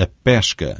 a pesca.